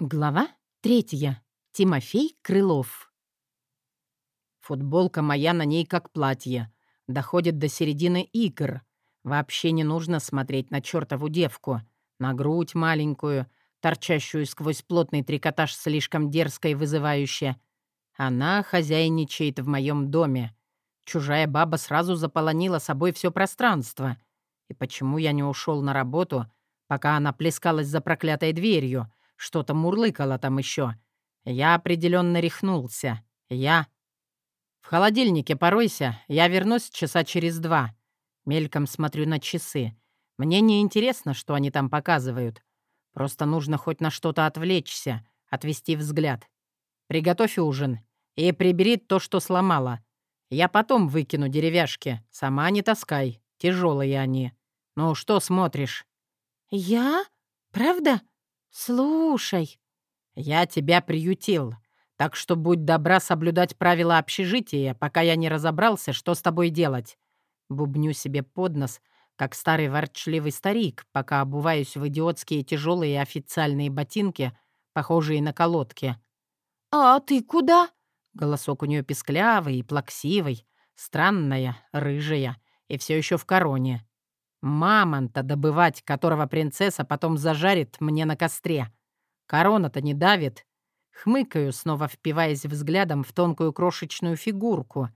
Глава третья. Тимофей Крылов. Футболка моя на ней как платье. Доходит до середины икр. Вообще не нужно смотреть на чертову девку. На грудь маленькую, торчащую сквозь плотный трикотаж слишком дерзко и вызывающе. Она хозяйничает в моем доме. Чужая баба сразу заполонила собой все пространство. И почему я не ушел на работу, пока она плескалась за проклятой дверью — что-то мурлыкало там еще. Я определенно рехнулся. Я... В холодильнике поройся, я вернусь часа через два. Мельком смотрю на часы. Мне не интересно, что они там показывают. Просто нужно хоть на что-то отвлечься, отвести взгляд. Приготовь ужин и прибери то, что сломала. Я потом выкину деревяшки. Сама не таскай. Тяжелые они. Ну, что смотришь?» «Я? Правда? «Слушай, я тебя приютил, так что будь добра соблюдать правила общежития, пока я не разобрался, что с тобой делать». Бубню себе под нос, как старый ворчливый старик, пока обуваюсь в идиотские тяжелые официальные ботинки, похожие на колодки. «А ты куда?» Голосок у нее песклявый и плаксивый, странная, рыжая и все еще в короне. Мамонта добывать, которого принцесса потом зажарит мне на костре. Корона-то не давит. Хмыкаю, снова впиваясь взглядом в тонкую крошечную фигурку.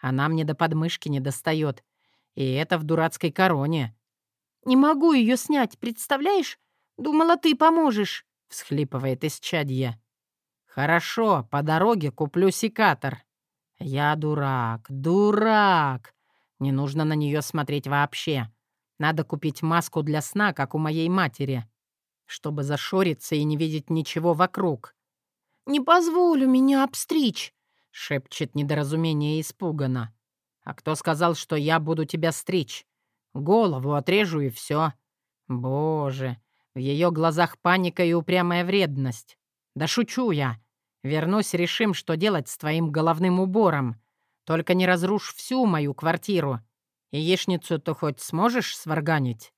Она мне до подмышки не достает. И это в дурацкой короне. «Не могу ее снять, представляешь? Думала, ты поможешь», — всхлипывает исчадье. «Хорошо, по дороге куплю секатор». «Я дурак, дурак. Не нужно на нее смотреть вообще. Надо купить маску для сна, как у моей матери, чтобы зашориться и не видеть ничего вокруг. «Не позволю меня обстричь», — шепчет недоразумение испуганно. «А кто сказал, что я буду тебя стричь? Голову отрежу и все. Боже, в ее глазах паника и упрямая вредность. Да шучу я. Вернусь, решим, что делать с твоим головным убором. Только не разрушь всю мою квартиру. Яичницу-то хоть сможешь сварганить?»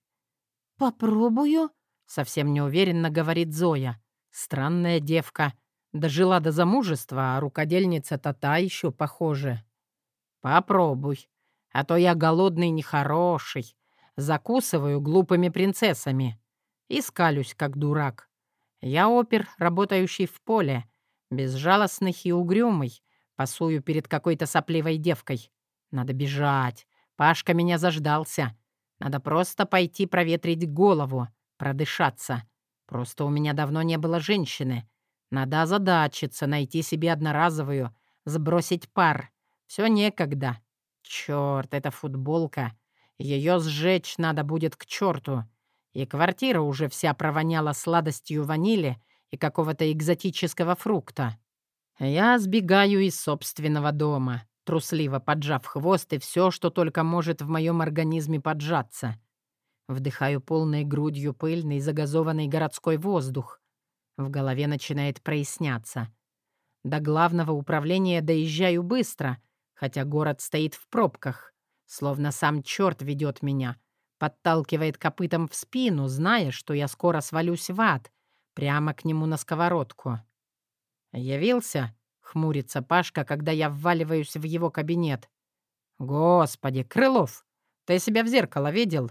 «Попробую», — совсем неуверенно говорит Зоя. «Странная девка. Дожила до замужества, а рукодельница-то та еще похоже». «Попробуй, а то я голодный нехороший. Закусываю глупыми принцессами. И скалюсь, как дурак. Я опер, работающий в поле, безжалостный и угрюмый, пасую перед какой-то сопливой девкой. Надо бежать, Пашка меня заждался. Надо просто пойти проветрить голову, продышаться. Просто у меня давно не было женщины. Надо озадачиться, найти себе одноразовую, сбросить пар. Все некогда. Черт, эта футболка. Ее сжечь надо будет к черту. И квартира уже вся провоняла сладостью ванили и какого-то экзотического фрукта. Я сбегаю из собственного дома трусливо поджав хвост и все, что только может в моем организме поджаться. Вдыхаю полной грудью пыльный загазованный городской воздух. В голове начинает проясняться. До главного управления доезжаю быстро, хотя город стоит в пробках, словно сам черт ведет меня, подталкивает копытом в спину, зная, что я скоро свалюсь в ад, прямо к нему на сковородку. «Явился?» Хмурится Пашка, когда я вваливаюсь в его кабинет. «Господи, Крылов, ты себя в зеркало видел?»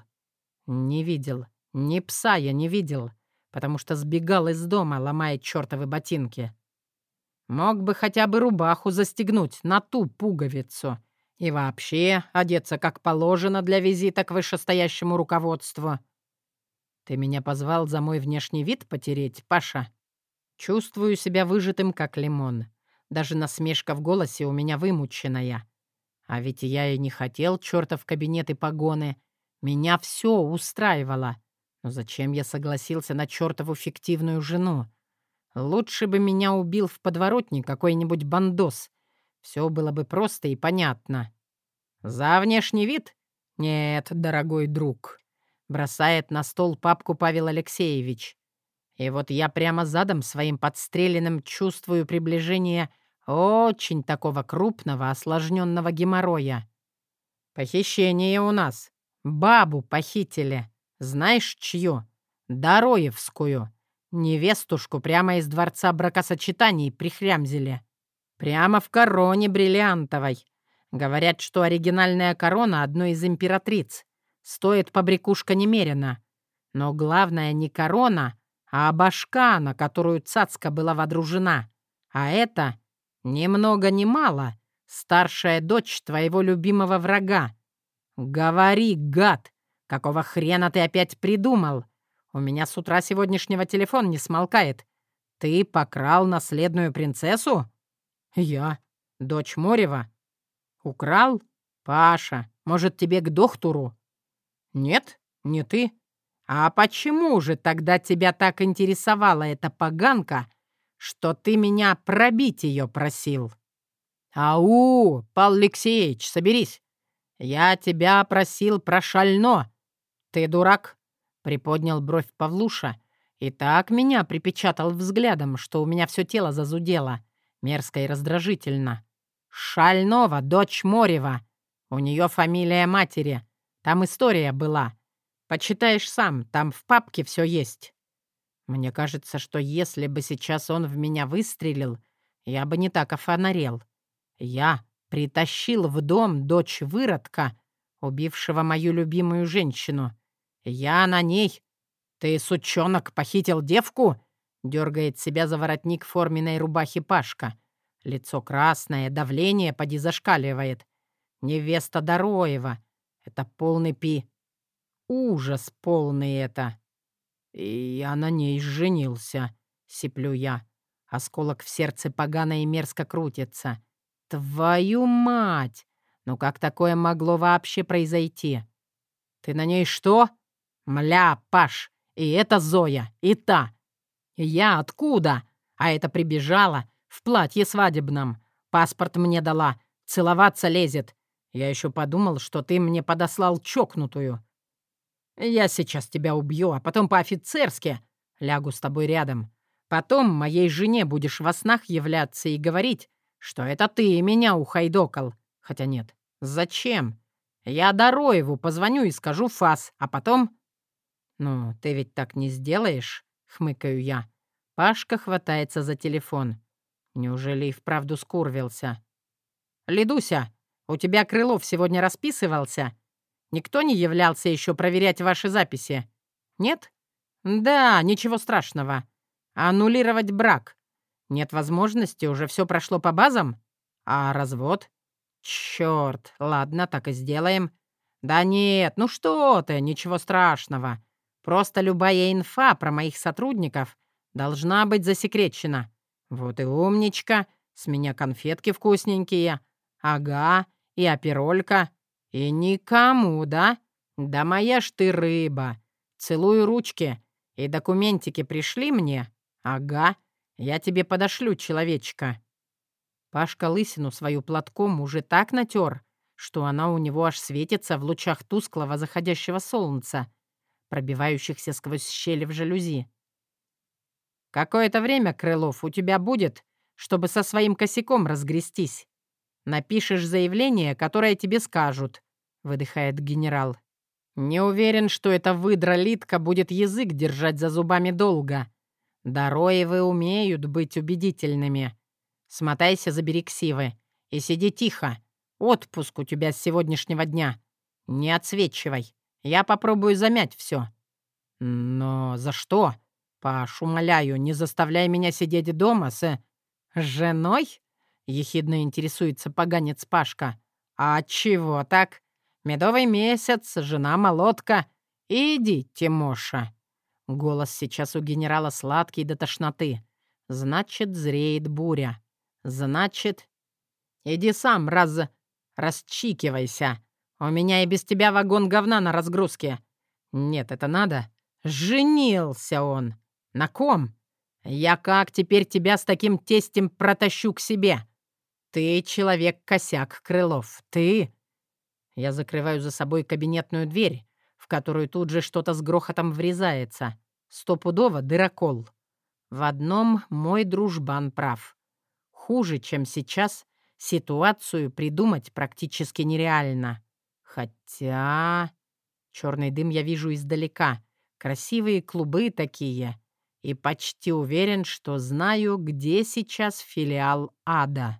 «Не видел. Ни пса я не видел, потому что сбегал из дома, ломая чертовы ботинки. Мог бы хотя бы рубаху застегнуть на ту пуговицу и вообще одеться как положено для визита к вышестоящему руководству. Ты меня позвал за мой внешний вид потереть, Паша? Чувствую себя выжатым, как лимон. Даже насмешка в голосе у меня вымученная. А ведь я и не хотел чертов кабинет и погоны. Меня все устраивало. Но зачем я согласился на чертову фиктивную жену? Лучше бы меня убил в подворотне какой-нибудь бандос. Все было бы просто и понятно. За внешний вид? Нет, дорогой друг. Бросает на стол папку Павел Алексеевич. И вот я прямо задом своим подстреленным чувствую приближение очень такого крупного осложненного геморроя. Похищение у нас. Бабу похитили. Знаешь, чью? Дороевскую. Невестушку прямо из дворца бракосочетаний прихрямзили. Прямо в короне бриллиантовой. Говорят, что оригинальная корона одной из императриц. Стоит побрякушка немерено. Но главное не корона, а башка, на которую цацка была водружена. А это, ни много ни мало, старшая дочь твоего любимого врага. Говори, гад, какого хрена ты опять придумал? У меня с утра сегодняшнего телефон не смолкает. Ты покрал наследную принцессу? Я, дочь Морева. Украл? Паша, может, тебе к доктору? Нет, не ты. А почему же тогда тебя так интересовала эта поганка, что ты меня пробить ее просил? Ау, Павел Алексеевич, соберись. Я тебя просил про шально. Ты дурак? Приподнял бровь Павлуша и так меня припечатал взглядом, что у меня все тело зазудело, мерзко и раздражительно. «Шальнова, дочь Морева. У нее фамилия матери. Там история была. Почитаешь сам, там в папке все есть. Мне кажется, что если бы сейчас он в меня выстрелил, я бы не так офонарел. Я притащил в дом дочь выродка, убившего мою любимую женщину. «Я на ней. Ты, сучонок, похитил девку?» Дергает себя за воротник форменной рубахи Пашка. Лицо красное, давление поди зашкаливает. Невеста Дороева. Это полный пи. Ужас полный это. И я на ней женился, сиплю я. Осколок в сердце погано и мерзко крутится. Твою мать! Ну как такое могло вообще произойти? Ты на ней что? «Мля, Паш, и это Зоя, и та. Я откуда? А это прибежала в платье свадебном. Паспорт мне дала, целоваться лезет. Я еще подумал, что ты мне подослал чокнутую. Я сейчас тебя убью, а потом по-офицерски лягу с тобой рядом. Потом моей жене будешь во снах являться и говорить, что это ты меня ухайдокал. Хотя нет, зачем? Я Дороеву позвоню и скажу фас, а потом «Ну, ты ведь так не сделаешь?» — хмыкаю я. Пашка хватается за телефон. Неужели и вправду скурвился? «Лидуся, у тебя Крылов сегодня расписывался? Никто не являлся еще проверять ваши записи? Нет? Да, ничего страшного. Аннулировать брак. Нет возможности, уже все прошло по базам? А развод? Черт, ладно, так и сделаем. Да нет, ну что ты, ничего страшного. Просто любая инфа про моих сотрудников должна быть засекречена. Вот и умничка, с меня конфетки вкусненькие. Ага, и оперолька. И никому, да? Да моя ж ты рыба. Целую ручки. И документики пришли мне? Ага, я тебе подошлю, человечка. Пашка лысину свою платком уже так натер, что она у него аж светится в лучах тусклого заходящего солнца пробивающихся сквозь щели в жалюзи. «Какое-то время, Крылов, у тебя будет, чтобы со своим косяком разгрестись. Напишешь заявление, которое тебе скажут», — выдыхает генерал. «Не уверен, что эта выдра-литка будет язык держать за зубами долго. Дороевы умеют быть убедительными. Смотайся, забери ксивы и сиди тихо. Отпуск у тебя с сегодняшнего дня. Не отсвечивай. Я попробую замять все. Но за что? Паш, умоляю, не заставляй меня сидеть дома с... женой? Ехидно интересуется поганец Пашка. А чего так? Медовый месяц, жена-молотка. Иди, Тимоша. Голос сейчас у генерала сладкий до тошноты. Значит, зреет буря. Значит... Иди сам, раз... расчикивайся. У меня и без тебя вагон говна на разгрузке. Нет, это надо. Женился он. На ком? Я как теперь тебя с таким тестем протащу к себе? Ты человек-косяк, Крылов. Ты... Я закрываю за собой кабинетную дверь, в которую тут же что-то с грохотом врезается. Стопудово дырокол. В одном мой дружбан прав. Хуже, чем сейчас, ситуацию придумать практически нереально. Хотя... Черный дым я вижу издалека. Красивые клубы такие. и почти уверен, что знаю, где сейчас филиал ада.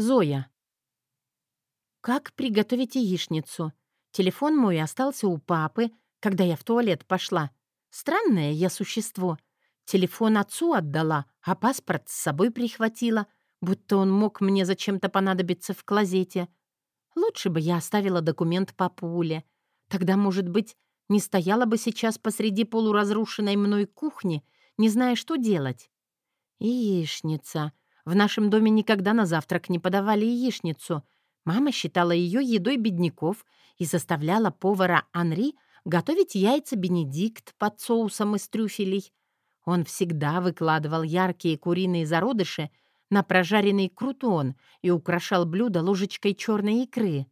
Зоя. Как приготовить яичницу? Телефон мой остался у папы, когда я в туалет пошла. Странное я существо. Телефон отцу отдала, а паспорт с собой прихватила, будто он мог мне зачем-то понадобиться в клозете. Лучше бы я оставила документ по пуле. Тогда, может быть, не стояла бы сейчас посреди полуразрушенной мной кухни, не зная, что делать. Яичница. В нашем доме никогда на завтрак не подавали яичницу. Мама считала ее едой бедняков и заставляла повара Анри готовить яйца Бенедикт под соусом из трюфелей. Он всегда выкладывал яркие куриные зародыши на прожаренный крутон и украшал блюдо ложечкой черной икры.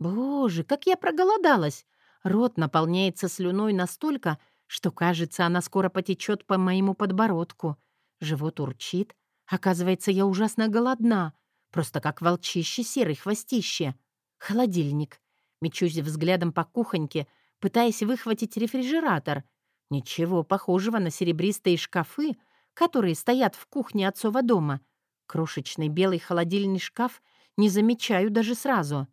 Боже, как я проголодалась! Рот наполняется слюной настолько, что, кажется, она скоро потечет по моему подбородку. Живот урчит. Оказывается, я ужасно голодна. Просто как волчище серый хвостище. Холодильник. Мечусь взглядом по кухоньке, пытаясь выхватить рефрижератор. Ничего похожего на серебристые шкафы, которые стоят в кухне отцова дома. Крошечный белый холодильный шкаф не замечаю даже сразу.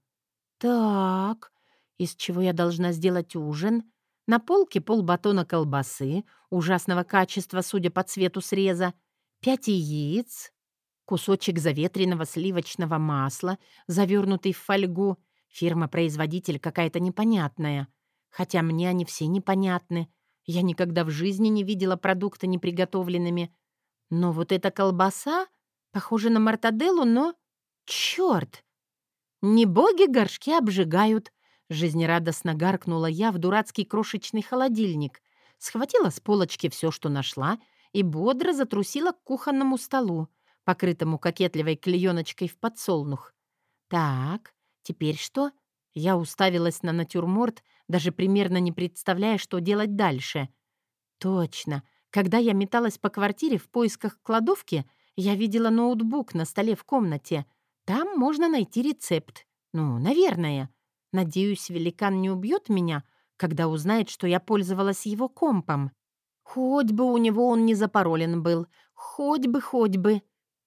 Так, из чего я должна сделать ужин. На полке полбатона колбасы, ужасного качества, судя по цвету среза, пять яиц, кусочек заветренного сливочного масла, завернутый в фольгу. Фирма-производитель какая-то непонятная. Хотя мне они все непонятны. Я никогда в жизни не видела продукта неприготовленными. Но вот эта колбаса похожа на мартаделлу, но... Чёрт! Не боги горшки обжигают, Жизнерадостно гаркнула я в дурацкий крошечный холодильник, схватила с полочки все, что нашла, и бодро затрусила к кухонному столу, покрытому кокетливой клееночкой в подсолнух. «Так, теперь что?» Я уставилась на натюрморт, даже примерно не представляя, что делать дальше. «Точно. Когда я металась по квартире в поисках кладовки, я видела ноутбук на столе в комнате. Там можно найти рецепт. Ну, наверное. Надеюсь, великан не убьет меня, когда узнает, что я пользовалась его компом. Хоть бы у него он не запаролен был. Хоть бы, хоть бы.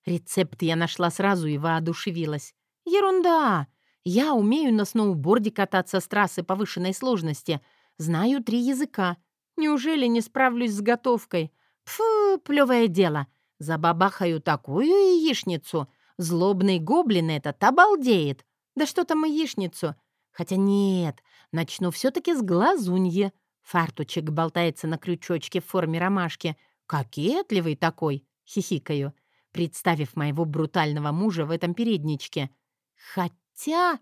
Рецепт я нашла сразу и воодушевилась. Ерунда! Я умею на сноуборде кататься с трассы повышенной сложности. Знаю три языка. Неужели не справлюсь с готовкой? Фу, плевое дело. Забабахаю такую яичницу. Злобный гоблин этот обалдеет. Да что там яичницу? Хотя нет, начну все-таки с глазуньи. Фартучек болтается на крючочке в форме ромашки. Кокетливый такой, хихикаю, представив моего брутального мужа в этом передничке. Хотя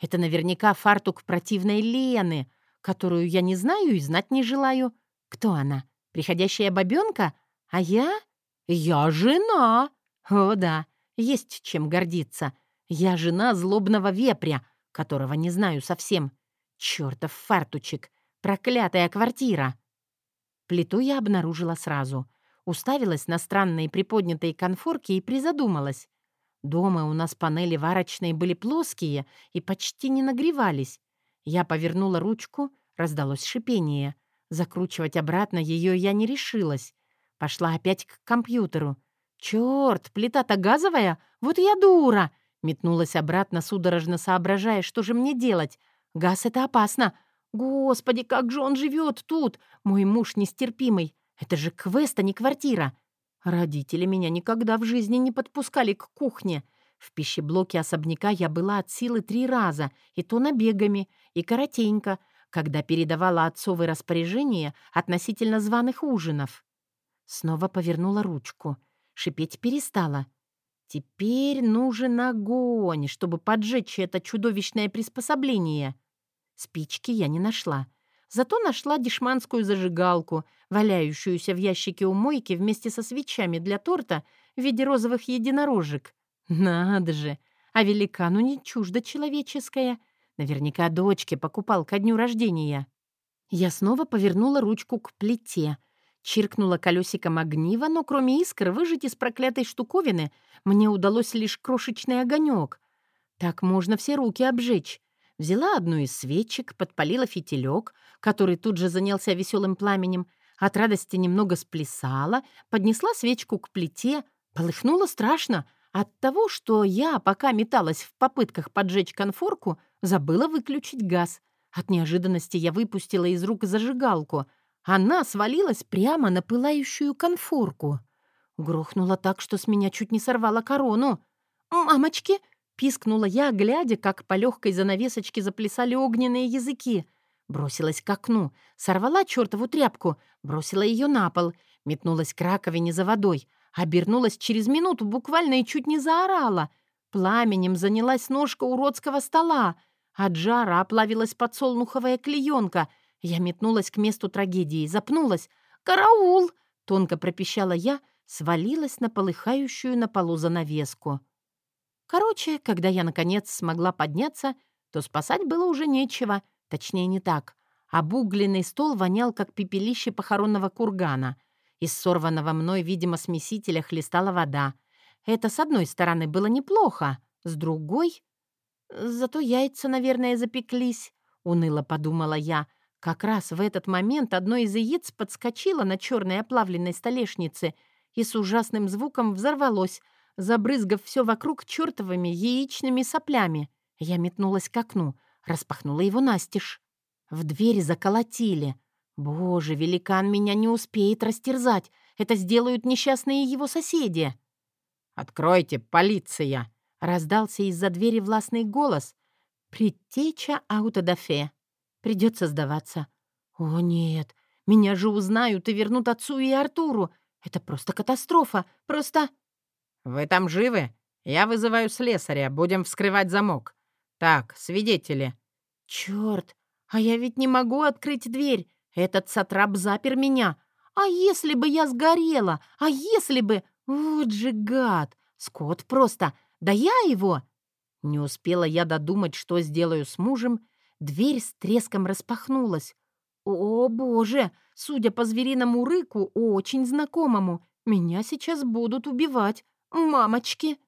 это наверняка фартук противной Лены, которую я не знаю и знать не желаю. Кто она? Приходящая бабёнка? А я? Я жена! О да, есть чем гордиться. Я жена злобного вепря — которого не знаю совсем. Чёртов фартучек! Проклятая квартира! Плиту я обнаружила сразу. Уставилась на странные приподнятые конфорки и призадумалась. Дома у нас панели варочные были плоские и почти не нагревались. Я повернула ручку, раздалось шипение. Закручивать обратно ее я не решилась. Пошла опять к компьютеру. «Чёрт, плита-то газовая? Вот я дура! Метнулась обратно, судорожно соображая, что же мне делать. Газ — это опасно. Господи, как же он живет тут! Мой муж нестерпимый. Это же квест, а не квартира. Родители меня никогда в жизни не подпускали к кухне. В пищеблоке особняка я была от силы три раза, и то набегами, и коротенько, когда передавала отцовы распоряжения относительно званых ужинов. Снова повернула ручку. Шипеть перестала. Теперь нужен огонь, чтобы поджечь это чудовищное приспособление. Спички я не нашла. Зато нашла дешманскую зажигалку, валяющуюся в ящике у мойки вместе со свечами для торта в виде розовых единорожек. Надо же! А великану не чуждо человеческое. Наверняка дочке покупал ко дню рождения. Я снова повернула ручку к плите — Чиркнула колесиком огнива, но кроме искр выжать из проклятой штуковины мне удалось лишь крошечный огонек. Так можно все руки обжечь. Взяла одну из свечек, подпалила фитилек, который тут же занялся веселым пламенем, От радости немного сплясала, поднесла свечку к плите, полыхнуло страшно. От того, что я, пока металась в попытках поджечь конфорку, забыла выключить газ. От неожиданности я выпустила из рук зажигалку. Она свалилась прямо на пылающую конфорку. Грохнула так, что с меня чуть не сорвала корону. «Мамочки!» — пискнула я, глядя, как по легкой занавесочке заплясали огненные языки. Бросилась к окну, сорвала чертову тряпку, бросила ее на пол, метнулась к раковине за водой, обернулась через минуту буквально и чуть не заорала. Пламенем занялась ножка уродского стола. От жара оплавилась подсолнуховая клеенка. Я метнулась к месту трагедии, запнулась. «Караул!» — тонко пропищала я, свалилась на полыхающую на полу занавеску. Короче, когда я, наконец, смогла подняться, то спасать было уже нечего, точнее, не так. Обугленный стол вонял, как пепелище похоронного кургана. Из сорванного мной, видимо, смесителя хлестала вода. Это, с одной стороны, было неплохо, с другой... Зато яйца, наверное, запеклись, — уныло подумала я. Как раз в этот момент одно из яиц подскочило на черной оплавленной столешнице и с ужасным звуком взорвалось, забрызгав все вокруг чертовыми яичными соплями. Я метнулась к окну, распахнула его настежь. В дверь заколотили. Боже, великан меня не успеет растерзать. Это сделают несчастные его соседи. «Откройте, полиция!» — раздался из-за двери властный голос. «Предтеча аутодафе. Придется сдаваться». «О, нет, меня же узнают и вернут отцу и Артуру. Это просто катастрофа. Просто...» «Вы там живы? Я вызываю слесаря. Будем вскрывать замок. Так, свидетели». «Чёрт! А я ведь не могу открыть дверь. Этот сатрап запер меня. А если бы я сгорела? А если бы... Вот же гад! Скот просто. Да я его...» Не успела я додумать, что сделаю с мужем. Дверь с треском распахнулась. «О, боже! Судя по звериному рыку, очень знакомому, меня сейчас будут убивать. «Мамочки!»